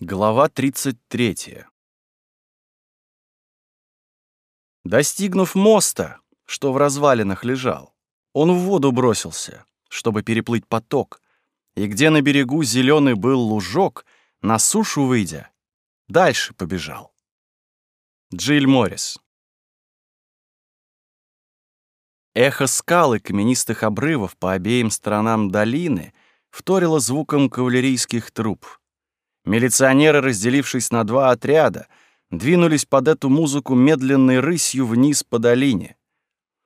Глава 33. Достигнув моста, что в развалинах лежал, он в воду бросился, чтобы переплыть поток, и где на берегу зеленый был лужок, на сушу выйдя, дальше побежал. Джиль Моррис. Эхо скал и каменистых обрывов по обеим сторонам долины вторило звуком кавалерийских труб — Милиционеры, разделившись на два отряда, двинулись под эту музыку медленной рысью вниз по долине.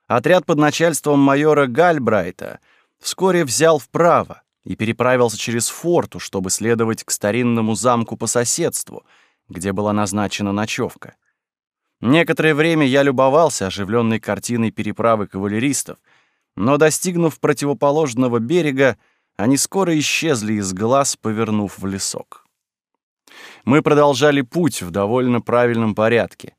Отряд под начальством майора Гальбрайта вскоре взял вправо и переправился через форту, чтобы следовать к старинному замку по соседству, где была назначена ночевка. Некоторое время я любовался оживленной картиной переправы кавалеристов, но, достигнув противоположного берега, они скоро исчезли из глаз, повернув в лесок. Мы продолжали путь в довольно правильном порядке.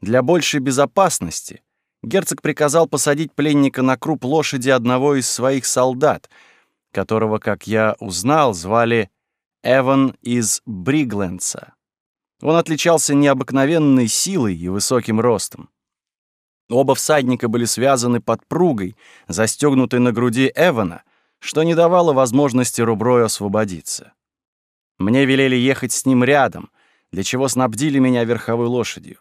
Для большей безопасности герцог приказал посадить пленника на круп лошади одного из своих солдат, которого, как я узнал, звали Эван из Бригленса. Он отличался необыкновенной силой и высоким ростом. Оба всадника были связаны под пругой, застегнутой на груди Эвана, что не давало возможности Руброю освободиться. Мне велели ехать с ним рядом, для чего снабдили меня верховой лошадью.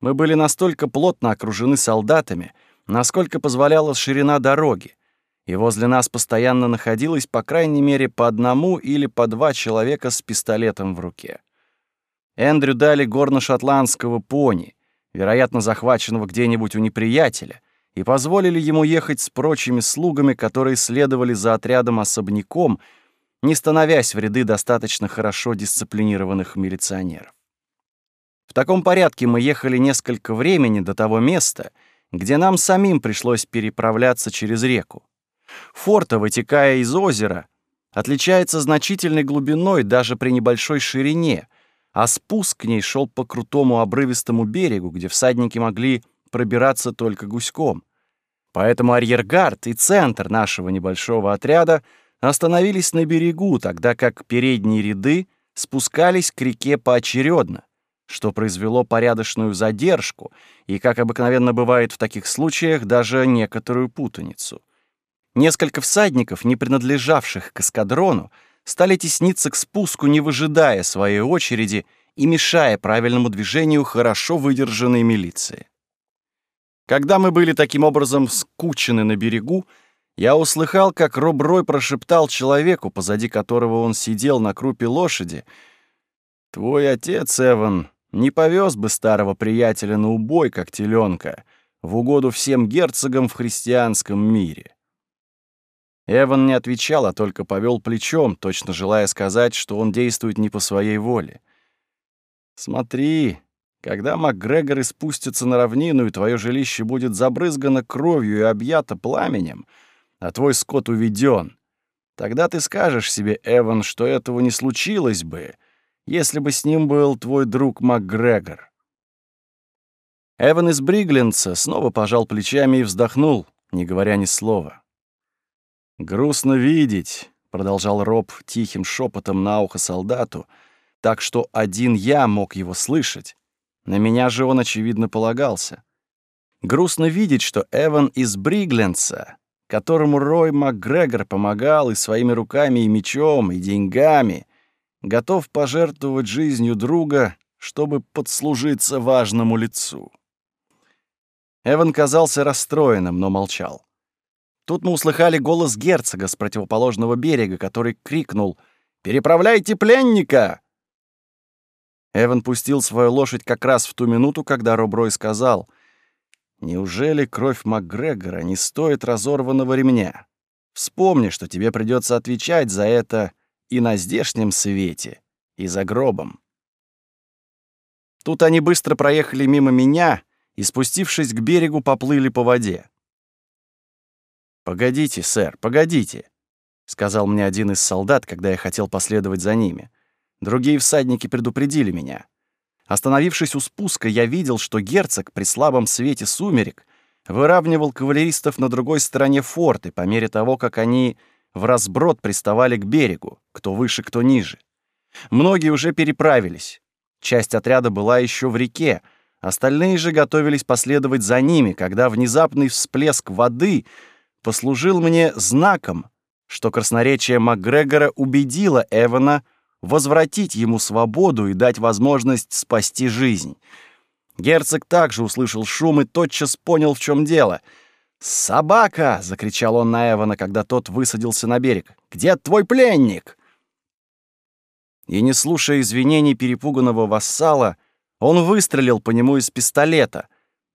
Мы были настолько плотно окружены солдатами, насколько позволяла ширина дороги, и возле нас постоянно находилось по крайней мере по одному или по два человека с пистолетом в руке. Эндрю дали горно-шотландского пони, вероятно, захваченного где-нибудь у неприятеля, и позволили ему ехать с прочими слугами, которые следовали за отрядом особняком, не становясь в ряды достаточно хорошо дисциплинированных милиционеров. В таком порядке мы ехали несколько времени до того места, где нам самим пришлось переправляться через реку. Форта, вытекая из озера, отличается значительной глубиной даже при небольшой ширине, а спуск к ней шел по крутому обрывистому берегу, где всадники могли пробираться только гуськом. Поэтому арьергард и центр нашего небольшого отряда — остановились на берегу, тогда как передние ряды спускались к реке поочередно, что произвело порядочную задержку и, как обыкновенно бывает в таких случаях, даже некоторую путаницу. Несколько всадников, не принадлежавших к эскадрону, стали тесниться к спуску, не выжидая своей очереди и мешая правильному движению хорошо выдержанной милиции. Когда мы были таким образом скучены на берегу, я услыхал, как Роб Рой прошептал человеку, позади которого он сидел на крупе лошади. «Твой отец, Эван, не повез бы старого приятеля на убой, как теленка, в угоду всем герцогам в христианском мире». Эван не отвечал, а только повел плечом, точно желая сказать, что он действует не по своей воле. «Смотри, когда МакГрегор спустится на равнину, и твое жилище будет забрызгано кровью и объято пламенем», а твой скот уведен. Тогда ты скажешь себе, Эван, что этого не случилось бы, если бы с ним был твой друг МакГрегор». Эван из Бриглинца снова пожал плечами и вздохнул, не говоря ни слова. «Грустно видеть», — продолжал Роб тихим шепотом на ухо солдату, так что один я мог его слышать. На меня же он, очевидно, полагался. Грустно видеть, что Эван из Бриглинца которому Рой МакГрегор помогал и своими руками, и мечом, и деньгами, готов пожертвовать жизнью друга, чтобы подслужиться важному лицу. Эван казался расстроенным, но молчал. Тут мы услыхали голос герцога с противоположного берега, который крикнул «Переправляйте пленника!» Эван пустил свою лошадь как раз в ту минуту, когда Роброй сказал — Неужели кровь МакГрегора не стоит разорванного ремня? Вспомни, что тебе придется отвечать за это и на здешнем свете, и за гробом. Тут они быстро проехали мимо меня и, спустившись к берегу, поплыли по воде. «Погодите, сэр, погодите», — сказал мне один из солдат, когда я хотел последовать за ними. Другие всадники предупредили меня. Остановившись у спуска, я видел, что герцог при слабом свете сумерек выравнивал кавалеристов на другой стороне форты по мере того, как они в разброд приставали к берегу, кто выше, кто ниже. Многие уже переправились. Часть отряда была еще в реке, остальные же готовились последовать за ними, когда внезапный всплеск воды послужил мне знаком, что красноречие Макгрегора убедило Эвана — возвратить ему свободу и дать возможность спасти жизнь. Герцог также услышал шум и тотчас понял, в чем дело. «Собака!» — закричал он на Эвана, когда тот высадился на берег. «Где твой пленник?» И, не слушая извинений перепуганного вассала, он выстрелил по нему из пистолета.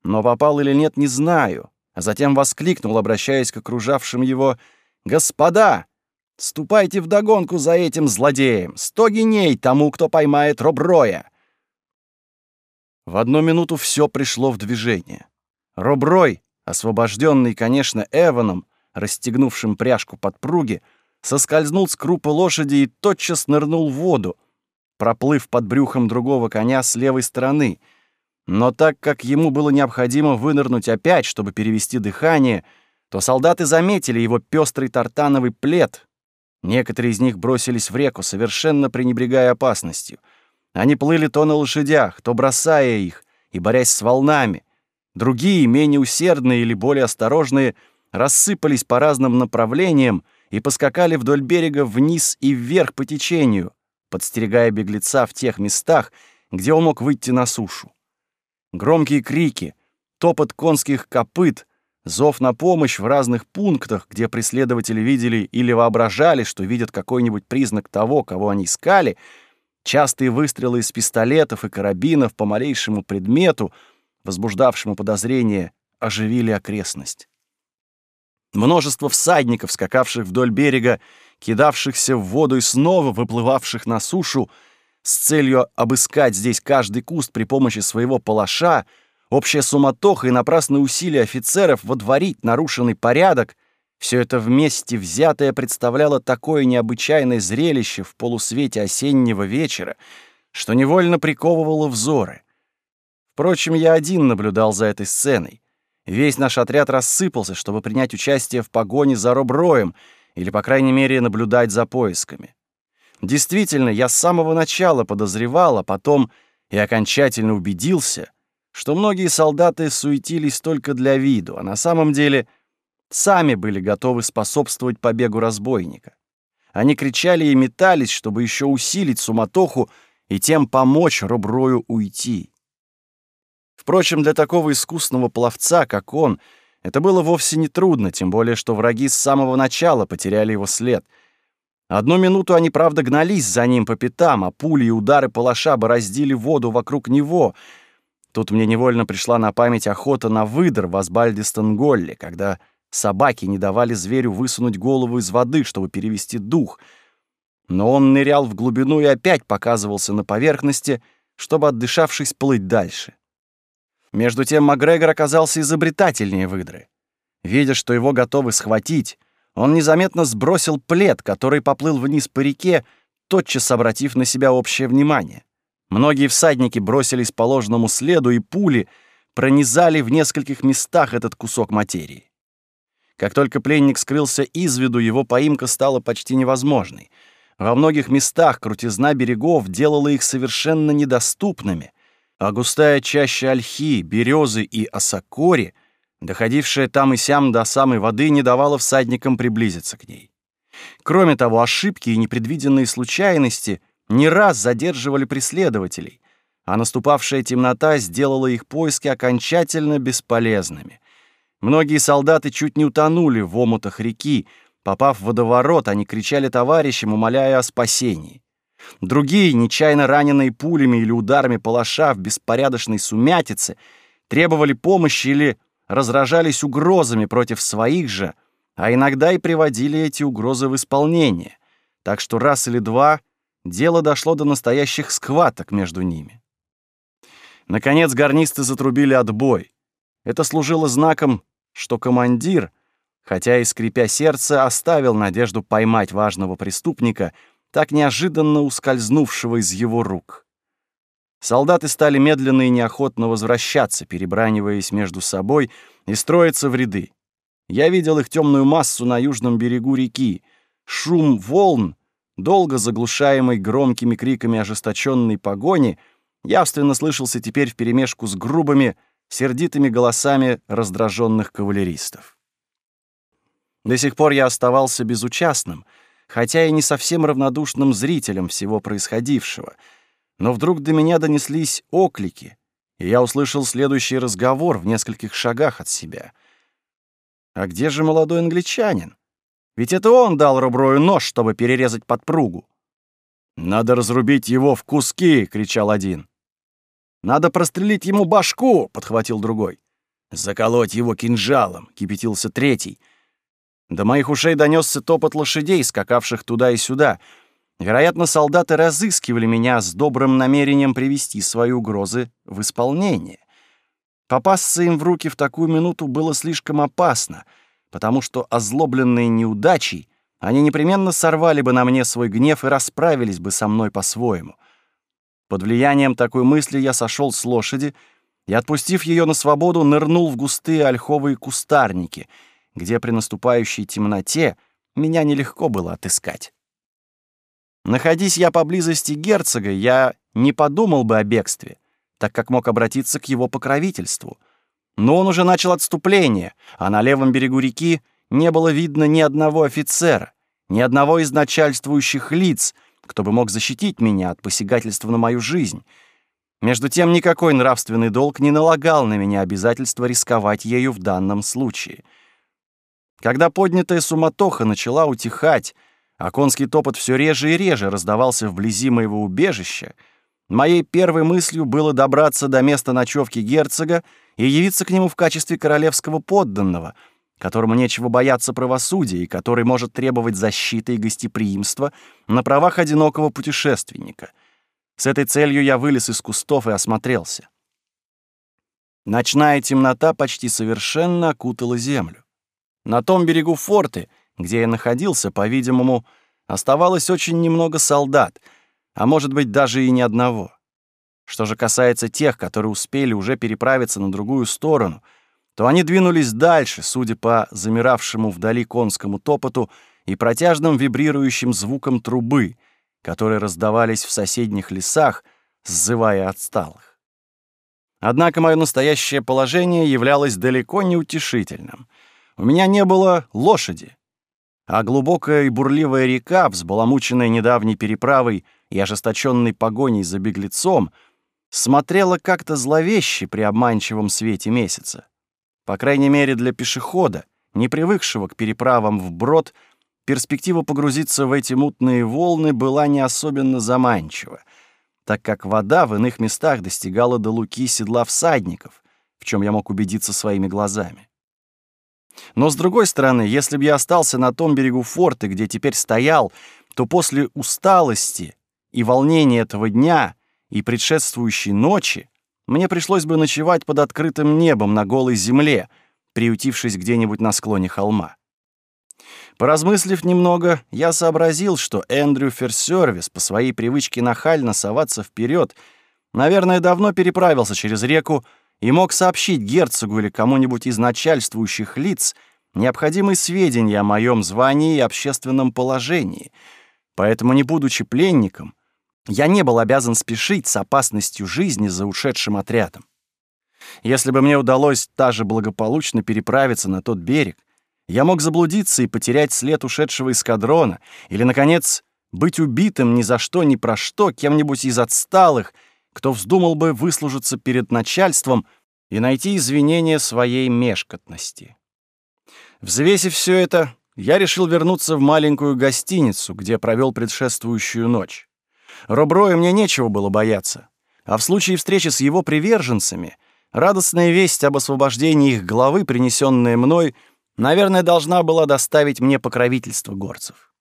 Но попал или нет, не знаю. А затем воскликнул, обращаясь к окружавшим его «Господа! Ступайте в догонку за этим злодеем! Сто геней тому, кто поймает Роброя!» В одну минуту все пришло в движение. Роброй, освобожденный, конечно, Эваном, расстегнувшим пряжку подпруги, соскользнул с крупы лошади и тотчас нырнул в воду, проплыв под брюхом другого коня с левой стороны. Но так как ему было необходимо вынырнуть опять, чтобы перевести дыхание, то солдаты заметили его пестрый тартановый плед, Некоторые из них бросились в реку, совершенно пренебрегая опасностью. Они плыли то на лошадях, то бросая их и борясь с волнами. Другие, менее усердные или более осторожные, рассыпались по разным направлениям и поскакали вдоль берега вниз и вверх по течению, подстерегая беглеца в тех местах, где он мог выйти на сушу. Громкие крики, топот конских копыт, Зов на помощь в разных пунктах, где преследователи видели или воображали, что видят какой-нибудь признак того, кого они искали, частые выстрелы из пистолетов и карабинов по малейшему предмету, возбуждавшему подозрение, оживили окрестность. Множество всадников, скакавших вдоль берега, кидавшихся в воду и снова выплывавших на сушу, с целью обыскать здесь каждый куст при помощи своего палаша — общая суматоха и напрасные усилия офицеров водворить нарушенный порядок — все это вместе взятое представляло такое необычайное зрелище в полусвете осеннего вечера, что невольно приковывало взоры. Впрочем, я один наблюдал за этой сценой. Весь наш отряд рассыпался, чтобы принять участие в погоне за Роброем или, по крайней мере, наблюдать за поисками. Действительно, я с самого начала подозревал, а потом и окончательно убедился — что многие солдаты суетились только для виду, а на самом деле сами были готовы способствовать побегу разбойника. Они кричали и метались, чтобы еще усилить суматоху и тем помочь Руброю уйти. Впрочем, для такого искусного пловца, как он, это было вовсе не трудно, тем более, что враги с самого начала потеряли его след. Одну минуту они, правда, гнались за ним по пятам, а пули и удары палаша бороздили воду вокруг него, Тут мне невольно пришла на память охота на выдр в Асбальдистонголле, когда собаки не давали зверю высунуть голову из воды, чтобы перевести дух. Но он нырял в глубину и опять показывался на поверхности, чтобы, отдышавшись, плыть дальше. Между тем Макгрегор оказался изобретательнее выдры. Видя, что его готовы схватить, он незаметно сбросил плед, который поплыл вниз по реке, тотчас обратив на себя общее внимание. Многие всадники бросились по ложному следу, и пули пронизали в нескольких местах этот кусок материи. Как только пленник скрылся из виду, его поимка стала почти невозможной. Во многих местах крутизна берегов делала их совершенно недоступными, а густая чаща ольхи, березы и осокори, доходившая там и сям до самой воды, не давала всадникам приблизиться к ней. Кроме того, ошибки и непредвиденные случайности — не раз задерживали преследователей, а наступавшая темнота сделала их поиски окончательно бесполезными. Многие солдаты чуть не утонули в омутах реки, попав в водоворот, они кричали товарищам, умоляя о спасении. Другие, нечаянно раненные пулями или ударами палаша в беспорядочной сумятице, требовали помощи или разражались угрозами против своих же, а иногда и приводили эти угрозы в исполнение. Так что раз или два дело дошло до настоящих схваток между ними. Наконец гарнисты затрубили отбой. Это служило знаком, что командир, хотя и скрипя сердце, оставил надежду поймать важного преступника, так неожиданно ускользнувшего из его рук. Солдаты стали медленно и неохотно возвращаться, перебраниваясь между собой и строиться в ряды. Я видел их темную массу на южном берегу реки. Шум волн долго заглушаемый громкими криками ожесточенной погони, явственно слышался теперь вперемешку с грубыми, сердитыми голосами раздраженных кавалеристов. До сих пор я оставался безучастным, хотя и не совсем равнодушным зрителем всего происходившего, но вдруг до меня донеслись оклики, и я услышал следующий разговор в нескольких шагах от себя. «А где же молодой англичанин? Ведь это он дал Руброю нож, чтобы перерезать подпругу. «Надо разрубить его в куски!» — кричал один. «Надо прострелить ему башку!» — подхватил другой. «Заколоть его кинжалом!» — кипятился третий. До моих ушей донесся топот лошадей, скакавших туда и сюда. Вероятно, солдаты разыскивали меня с добрым намерением привести свои угрозы в исполнение. Попасться им в руки в такую минуту было слишком опасно — потому что, озлобленные неудачей, они непременно сорвали бы на мне свой гнев и расправились бы со мной по-своему. Под влиянием такой мысли я сошел с лошади и, отпустив ее на свободу, нырнул в густые ольховые кустарники, где при наступающей темноте меня нелегко было отыскать. Находись я поблизости герцога, я не подумал бы о бегстве, так как мог обратиться к его покровительству — но он уже начал отступление, а на левом берегу реки не было видно ни одного офицера, ни одного из начальствующих лиц, кто бы мог защитить меня от посягательства на мою жизнь. Между тем, никакой нравственный долг не налагал на меня обязательства рисковать ею в данном случае. Когда поднятая суматоха начала утихать, а конский топот все реже и реже раздавался вблизи моего убежища, моей первой мыслью было добраться до места ночевки герцога и явиться к нему в качестве королевского подданного, которому нечего бояться правосудия и который может требовать защиты и гостеприимства на правах одинокого путешественника. С этой целью я вылез из кустов и осмотрелся. Ночная темнота почти совершенно окутала землю. На том берегу форты, где я находился, по-видимому, оставалось очень немного солдат, а может быть даже и ни одного — что же касается тех, которые успели уже переправиться на другую сторону, то они двинулись дальше, судя по замиравшему вдали конскому топоту и протяжным вибрирующим звукам трубы, которые раздавались в соседних лесах, сзывая отсталых. Однако мое настоящее положение являлось далеко не утешительным. У меня не было лошади, а глубокая и бурливая река, взбаламученная недавней переправой и ожесточенной погоней за беглецом — смотрела как-то зловеще при обманчивом свете месяца. По крайней мере, для пешехода, не привыкшего к переправам вброд, перспектива погрузиться в эти мутные волны была не особенно заманчива, так как вода в иных местах достигала до луки седла всадников, в чем я мог убедиться своими глазами. Но, с другой стороны, если бы я остался на том берегу форта, где теперь стоял, то после усталости и волнения этого дня — и предшествующей ночи мне пришлось бы ночевать под открытым небом на голой земле, приютившись где-нибудь на склоне холма. Поразмыслив немного, я сообразил, что Эндрю Ферсервис по своей привычке нахально соваться вперед, наверное, давно переправился через реку и мог сообщить герцогу или кому-нибудь из начальствующих лиц необходимые сведения о моем звании и общественном положении. Поэтому, не будучи пленником, я не был обязан спешить с опасностью жизни за ушедшим отрядом. Если бы мне удалось та же благополучно переправиться на тот берег, я мог заблудиться и потерять след ушедшего эскадрона, или, наконец, быть убитым ни за что, ни про что кем-нибудь из отсталых, кто вздумал бы выслужиться перед начальством и найти извинения своей мешкотности. Взвесив все это, я решил вернуться в маленькую гостиницу, где провел предшествующую ночь. Роброю мне нечего было бояться. А в случае встречи с его приверженцами, радостная весть об освобождении их главы, принесенная мной, наверное, должна была доставить мне покровительство горцев.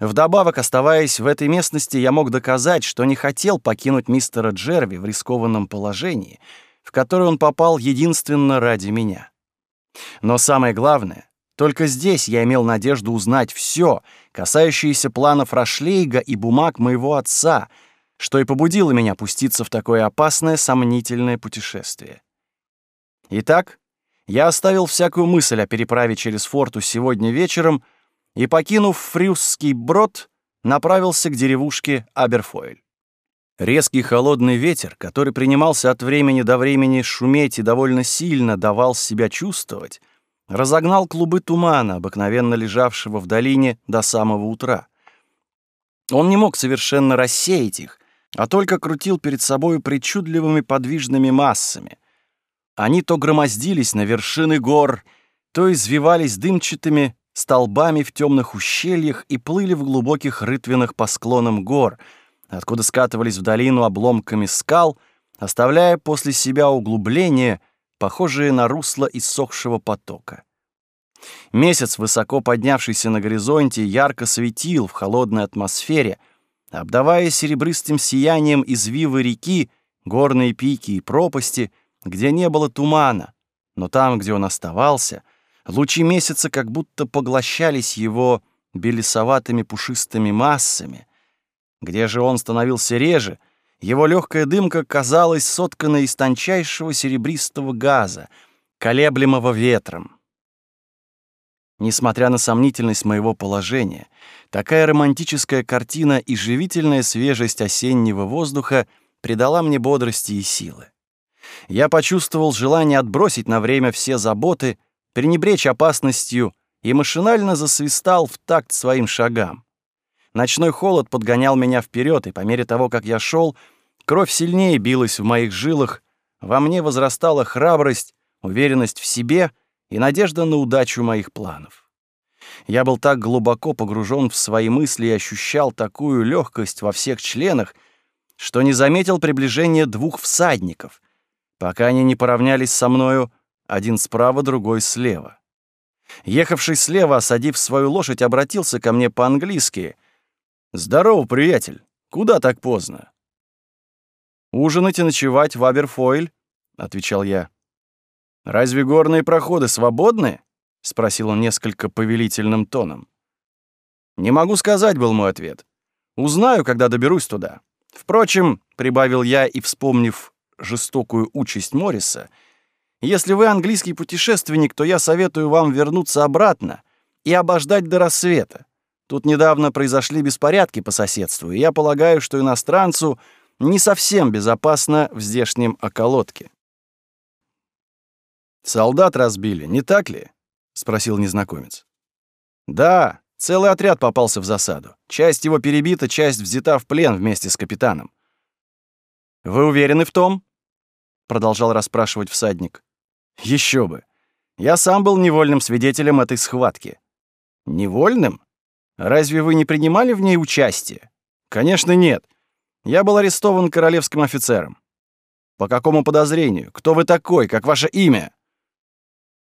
Вдобавок, оставаясь в этой местности, я мог доказать, что не хотел покинуть мистера Джерви в рискованном положении, в которое он попал единственно ради меня. Но самое главное, только здесь я имел надежду узнать все, касающееся планов Рашлейга и бумаг моего отца, что и побудило меня пуститься в такое опасное, сомнительное путешествие. Итак, я оставил всякую мысль о переправе через форту сегодня вечером и, покинув Фрюсский брод, направился к деревушке Аберфойль. Резкий холодный ветер, который принимался от времени до времени шуметь и довольно сильно давал себя чувствовать, разогнал клубы тумана, обыкновенно лежавшего в долине до самого утра. Он не мог совершенно рассеять их, а только крутил перед собою причудливыми подвижными массами. Они то громоздились на вершины гор, то извивались дымчатыми столбами в темных ущельях и плыли в глубоких рытвенных по склонам гор, откуда скатывались в долину обломками скал, оставляя после себя углубление, похожие на русло иссохшего потока. Месяц, высоко поднявшийся на горизонте, ярко светил в холодной атмосфере, обдавая серебристым сиянием извивы реки, горные пики и пропасти, где не было тумана, но там, где он оставался, лучи месяца как будто поглощались его белесоватыми пушистыми массами. Где же он становился реже — его легкая дымка казалась сотканной из тончайшего серебристого газа, колеблемого ветром. Несмотря на сомнительность моего положения, такая романтическая картина и живительная свежесть осеннего воздуха придала мне бодрости и силы. Я почувствовал желание отбросить на время все заботы, пренебречь опасностью и машинально засвистал в такт своим шагам. Ночной холод подгонял меня вперед, и по мере того, как я шел, кровь сильнее билась в моих жилах, во мне возрастала храбрость, уверенность в себе и надежда на удачу моих планов. Я был так глубоко погружен в свои мысли и ощущал такую легкость во всех членах, что не заметил приближения двух всадников, пока они не поравнялись со мною, один справа, другой слева. Ехавший слева, осадив свою лошадь, обратился ко мне по-английски, «Здорово, приятель! Куда так поздно?» «Ужинать и ночевать в Аберфойль», — отвечал я. «Разве горные проходы свободны?» — спросил он несколько повелительным тоном. «Не могу сказать», — был мой ответ. «Узнаю, когда доберусь туда». Впрочем, — прибавил я и, вспомнив жестокую участь Морриса, — если вы английский путешественник, то я советую вам вернуться обратно и обождать до рассвета. Тут недавно произошли беспорядки по соседству, и я полагаю, что иностранцу не совсем безопасно в здешнем околотке. «Солдат разбили, не так ли?» — спросил незнакомец. «Да, целый отряд попался в засаду. Часть его перебита, часть взята в плен вместе с капитаном». «Вы уверены в том?» — продолжал расспрашивать всадник. «Еще бы! Я сам был невольным свидетелем этой схватки». «Невольным?» Разве вы не принимали в ней участие? Конечно, нет. Я был арестован королевским офицером. По какому подозрению? Кто вы такой? Как ваше имя?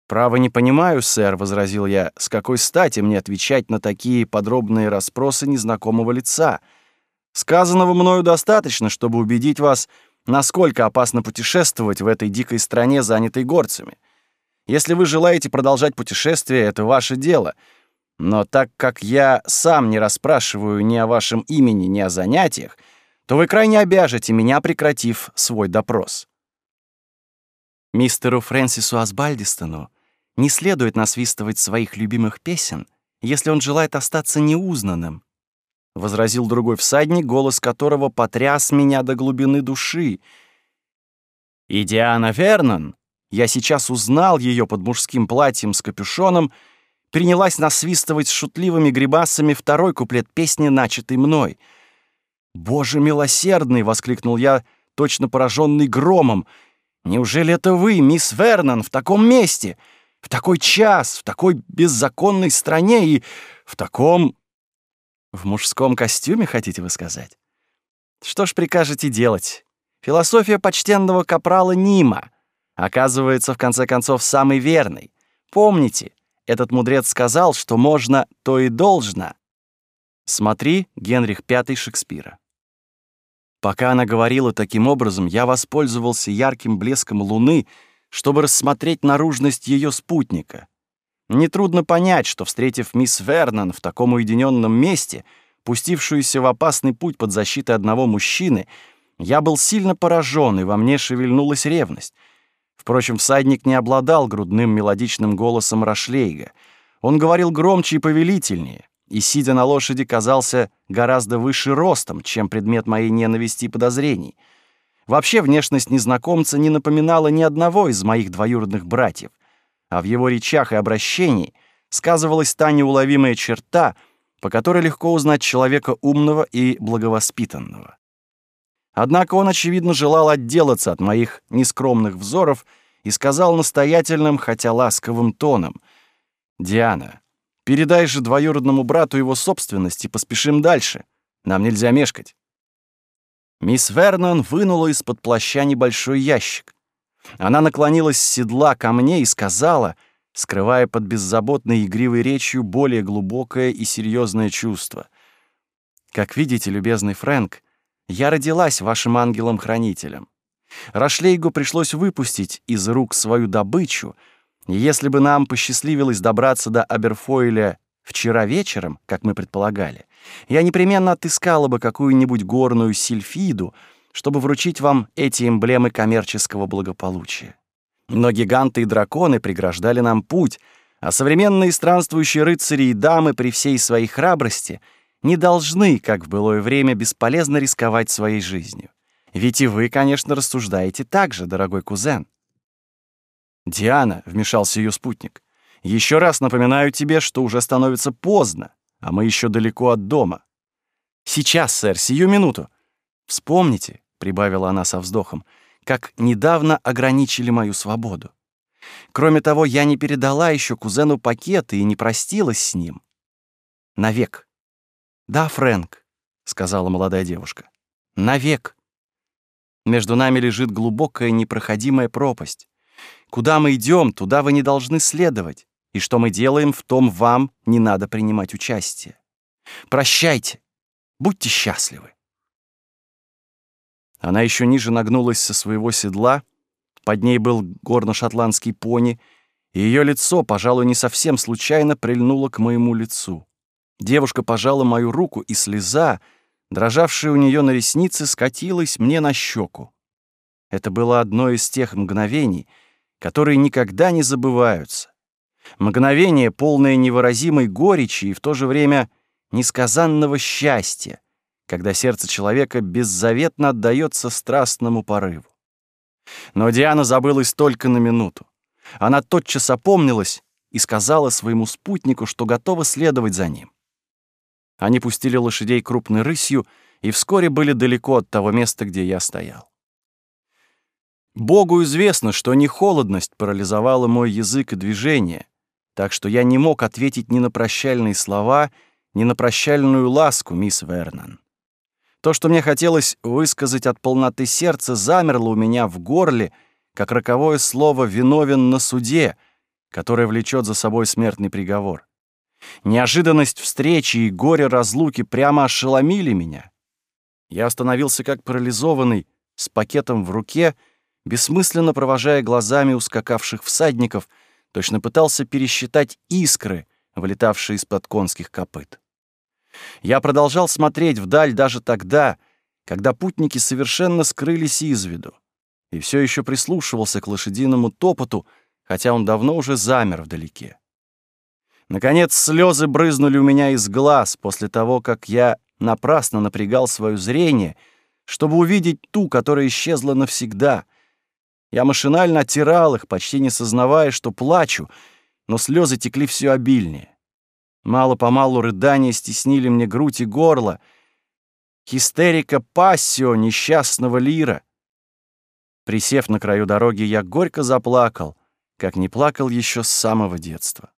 Право не понимаю, сэр, возразил я. С какой стати мне отвечать на такие подробные расспросы незнакомого лица? Сказанного мною достаточно, чтобы убедить вас, насколько опасно путешествовать в этой дикой стране, занятой горцами. Если вы желаете продолжать путешествие, это ваше дело — но так как я сам не расспрашиваю ни о вашем имени, ни о занятиях, то вы крайне обяжете меня, прекратив свой допрос». Мистеру Фрэнсису Асбальдистону не следует насвистывать своих любимых песен, если он желает остаться неузнанным, — возразил другой всадник, голос которого потряс меня до глубины души. «И Диана Вернон!» Я сейчас узнал ее под мужским платьем с капюшоном — принялась насвистывать шутливыми грибасами второй куплет песни, начатый мной. «Боже милосердный!» — воскликнул я, точно пораженный громом. «Неужели это вы, мисс Вернон, в таком месте, в такой час, в такой беззаконной стране и в таком...» «В мужском костюме, хотите вы сказать?» «Что ж прикажете делать? Философия почтенного капрала Нима оказывается, в конце концов, самой верной. Помните, этот мудрец сказал, что можно, то и должно. Смотри, Генрих V Шекспира. Пока она говорила таким образом, я воспользовался ярким блеском луны, чтобы рассмотреть наружность ее спутника. Нетрудно понять, что, встретив мисс Вернон в таком уединенном месте, пустившуюся в опасный путь под защитой одного мужчины, я был сильно поражен, и во мне шевельнулась ревность — Впрочем, всадник не обладал грудным мелодичным голосом Рашлейга. Он говорил громче и повелительнее, и, сидя на лошади, казался гораздо выше ростом, чем предмет моей ненависти и подозрений. Вообще внешность незнакомца не напоминала ни одного из моих двоюродных братьев, а в его речах и обращении сказывалась та неуловимая черта, по которой легко узнать человека умного и благовоспитанного. Однако он, очевидно, желал отделаться от моих нескромных взоров и сказал настоятельным, хотя ласковым тоном. «Диана, передай же двоюродному брату его собственность и поспешим дальше. Нам нельзя мешкать». Мисс Вернон вынула из-под плаща небольшой ящик. Она наклонилась с седла ко мне и сказала, скрывая под беззаботной игривой речью более глубокое и серьезное чувство. «Как видите, любезный Фрэнк, — я родилась вашим ангелом-хранителем. Рашлейгу пришлось выпустить из рук свою добычу, и если бы нам посчастливилось добраться до Аберфойля вчера вечером, как мы предполагали, я непременно отыскала бы какую-нибудь горную сильфиду, чтобы вручить вам эти эмблемы коммерческого благополучия. Но гиганты и драконы преграждали нам путь, а современные странствующие рыцари и дамы при всей своей храбрости — не должны, как в былое время, бесполезно рисковать своей жизнью. Ведь и вы, конечно, рассуждаете так же, дорогой кузен. «Диана», — вмешался ее спутник, — «еще раз напоминаю тебе, что уже становится поздно, а мы еще далеко от дома». «Сейчас, сэр, сию минуту. Вспомните», — прибавила она со вздохом, — «как недавно ограничили мою свободу. Кроме того, я не передала еще кузену пакеты и не простилась с ним. Навек». «Да, Фрэнк», — сказала молодая девушка, — «навек. Между нами лежит глубокая непроходимая пропасть. Куда мы идем, туда вы не должны следовать, и что мы делаем, в том вам не надо принимать участие. Прощайте, будьте счастливы». Она еще ниже нагнулась со своего седла, под ней был горно-шотландский пони, и ее лицо, пожалуй, не совсем случайно прильнуло к моему лицу. Девушка пожала мою руку, и слеза, дрожавшая у нее на реснице, скатилась мне на щеку. Это было одно из тех мгновений, которые никогда не забываются. Мгновение, полное невыразимой горечи и в то же время несказанного счастья, когда сердце человека беззаветно отдается страстному порыву. Но Диана забылась только на минуту. Она тотчас опомнилась и сказала своему спутнику, что готова следовать за ним. Они пустили лошадей крупной рысью и вскоре были далеко от того места, где я стоял. Богу известно, что не холодность парализовала мой язык и движение, так что я не мог ответить ни на прощальные слова, ни на прощальную ласку, мисс Вернан. То, что мне хотелось высказать от полноты сердца, замерло у меня в горле, как роковое слово «виновен на суде», которое влечет за собой смертный приговор. Неожиданность встречи и горе разлуки прямо ошеломили меня. Я остановился как парализованный, с пакетом в руке, бессмысленно провожая глазами ускакавших всадников, точно пытался пересчитать искры, вылетавшие из-под конских копыт. Я продолжал смотреть вдаль даже тогда, когда путники совершенно скрылись из виду, и все еще прислушивался к лошадиному топоту, хотя он давно уже замер вдалеке. Наконец, слезы брызнули у меня из глаз после того, как я напрасно напрягал свое зрение, чтобы увидеть ту, которая исчезла навсегда. Я машинально оттирал их, почти не сознавая, что плачу, но слезы текли все обильнее. Мало-помалу рыдания стеснили мне грудь и горло. Хистерика пассио несчастного лира. Присев на краю дороги, я горько заплакал, как не плакал еще с самого детства.